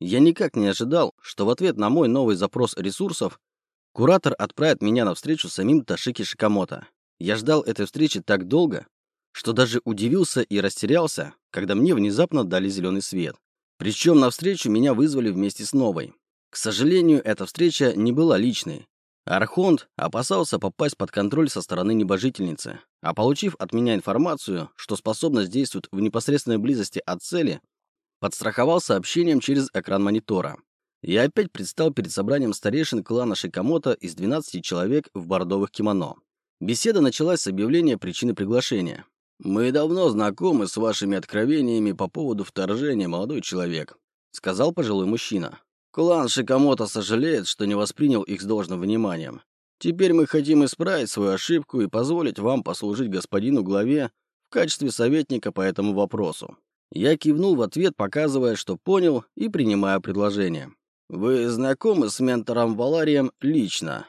Я никак не ожидал, что в ответ на мой новый запрос ресурсов куратор отправит меня на встречу с самим Ташики Шикамото. Я ждал этой встречи так долго, что даже удивился и растерялся, когда мне внезапно дали зеленый свет. Причем на встречу меня вызвали вместе с новой. К сожалению, эта встреча не была личной. Архонт опасался попасть под контроль со стороны небожительницы, а получив от меня информацию, что способность действует в непосредственной близости от цели, подстраховал сообщением через экран монитора. Я опять предстал перед собранием старейшин клана Шикамото из 12 человек в бордовых кимоно. Беседа началась с объявления причины приглашения. «Мы давно знакомы с вашими откровениями по поводу вторжения, молодой человек», сказал пожилой мужчина. «Клан Шикамото сожалеет, что не воспринял их с должным вниманием. Теперь мы хотим исправить свою ошибку и позволить вам послужить господину главе в качестве советника по этому вопросу». Я кивнул в ответ, показывая, что понял, и принимая предложение. «Вы знакомы с ментором Валарием лично?»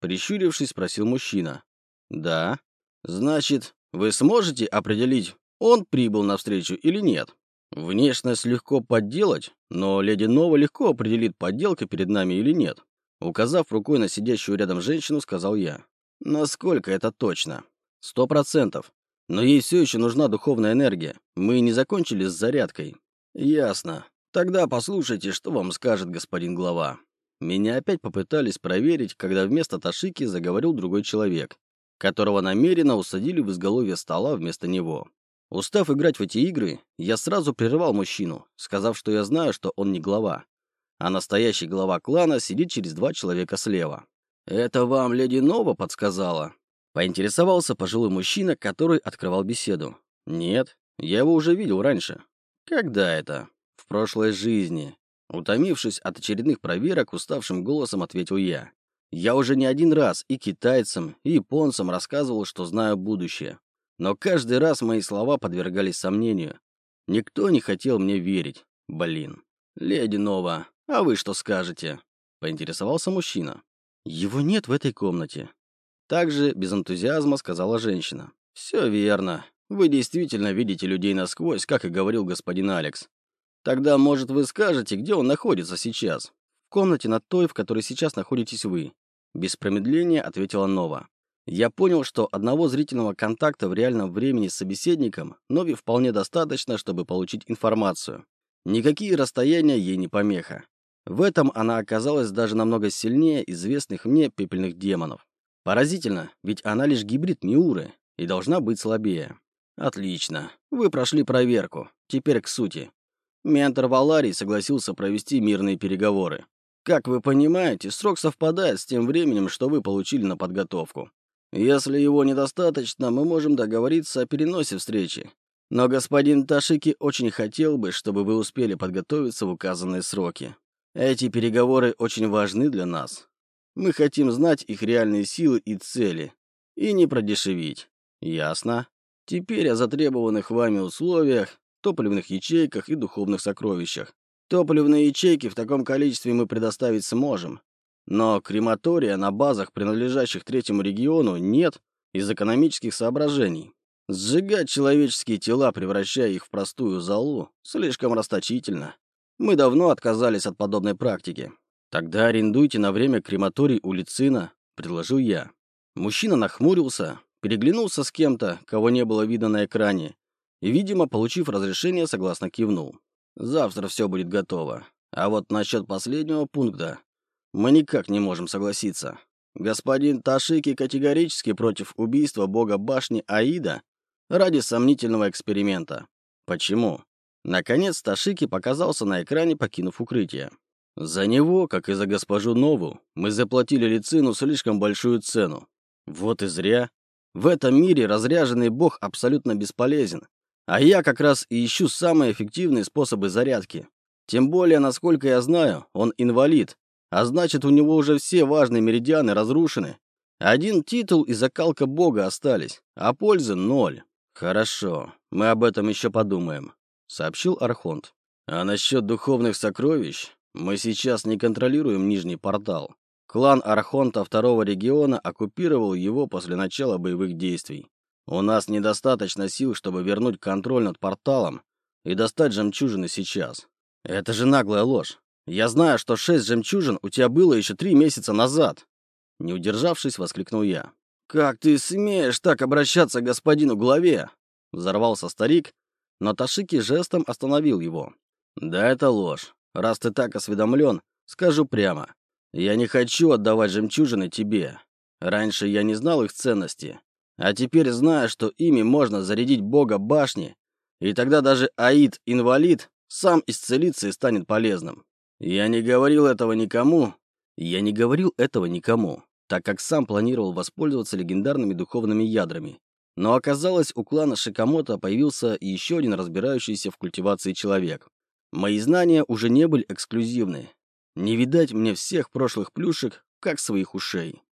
Прищурившись, спросил мужчина. «Да». «Значит, вы сможете определить, он прибыл навстречу или нет?» «Внешность легко подделать, но леди Нова легко определит, подделка перед нами или нет». Указав рукой на сидящую рядом женщину, сказал я. «Насколько это точно?» «Сто процентов. Но ей все еще нужна духовная энергия. Мы не закончили с зарядкой». «Ясно. Тогда послушайте, что вам скажет господин глава». Меня опять попытались проверить, когда вместо Ташики заговорил другой человек, которого намеренно усадили в изголовье стола вместо него. Устав играть в эти игры, я сразу прерывал мужчину, сказав, что я знаю, что он не глава. А настоящий глава клана сидит через два человека слева. «Это вам леди Нова подсказала?» Поинтересовался пожилой мужчина, который открывал беседу. «Нет, я его уже видел раньше». «Когда это?» «В прошлой жизни». Утомившись от очередных проверок, уставшим голосом ответил я. Я уже не один раз и китайцам, и японцам рассказывал, что знаю будущее. Но каждый раз мои слова подвергались сомнению. Никто не хотел мне верить. Блин. «Леди Нова, а вы что скажете?» — поинтересовался мужчина. «Его нет в этой комнате». Также без энтузиазма сказала женщина. «Все верно. Вы действительно видите людей насквозь, как и говорил господин Алекс. Тогда, может, вы скажете, где он находится сейчас? В комнате над той, в которой сейчас находитесь вы. Без промедления ответила Нова. Я понял, что одного зрительного контакта в реальном времени с собеседником Нови вполне достаточно, чтобы получить информацию. Никакие расстояния ей не помеха. В этом она оказалась даже намного сильнее известных мне пепельных демонов. Поразительно, ведь она лишь гибрид Миуры и должна быть слабее. Отлично. Вы прошли проверку. Теперь к сути. Ментор Валарий согласился провести мирные переговоры. Как вы понимаете, срок совпадает с тем временем, что вы получили на подготовку. Если его недостаточно, мы можем договориться о переносе встречи. Но господин Ташики очень хотел бы, чтобы вы успели подготовиться в указанные сроки. Эти переговоры очень важны для нас. Мы хотим знать их реальные силы и цели. И не продешевить. Ясно? Теперь о затребованных вами условиях топливных ячейках и духовных сокровищах. Топливные ячейки в таком количестве мы предоставить сможем. Но крематория на базах, принадлежащих третьему региону, нет из экономических соображений. Сжигать человеческие тела, превращая их в простую залу, слишком расточительно. Мы давно отказались от подобной практики. Тогда арендуйте на время крематорий у Лицина, предложил я. Мужчина нахмурился, переглянулся с кем-то, кого не было видно на экране, и, видимо, получив разрешение, согласно кивнул. Завтра все будет готово. А вот насчет последнего пункта мы никак не можем согласиться. Господин Ташики категорически против убийства бога башни Аида ради сомнительного эксперимента. Почему? Наконец Ташики показался на экране, покинув укрытие. За него, как и за госпожу Нову, мы заплатили Лицину слишком большую цену. Вот и зря. В этом мире разряженный бог абсолютно бесполезен. А я как раз и ищу самые эффективные способы зарядки. Тем более, насколько я знаю, он инвалид, а значит, у него уже все важные меридианы разрушены. Один титул и закалка бога остались, а пользы ноль. Хорошо, мы об этом еще подумаем, сообщил Архонт. А насчет духовных сокровищ, мы сейчас не контролируем Нижний портал. Клан Архонта второго региона оккупировал его после начала боевых действий. У нас недостаточно сил, чтобы вернуть контроль над порталом и достать жемчужины сейчас. Это же наглая ложь. Я знаю, что шесть жемчужин у тебя было еще три месяца назад. Не удержавшись, воскликнул я. «Как ты смеешь так обращаться к господину главе?» Взорвался старик, но Ташики жестом остановил его. «Да это ложь. Раз ты так осведомлен, скажу прямо. Я не хочу отдавать жемчужины тебе. Раньше я не знал их ценности, а теперь знаю, что ими можно зарядить бога башни, и тогда даже Аид-инвалид сам исцелится и станет полезным. Я не говорил этого никому. Я не говорил этого никому, так как сам планировал воспользоваться легендарными духовными ядрами. Но оказалось, у клана Шикамото появился еще один разбирающийся в культивации человек. Мои знания уже не были эксклюзивны. Не видать мне всех прошлых плюшек, как своих ушей.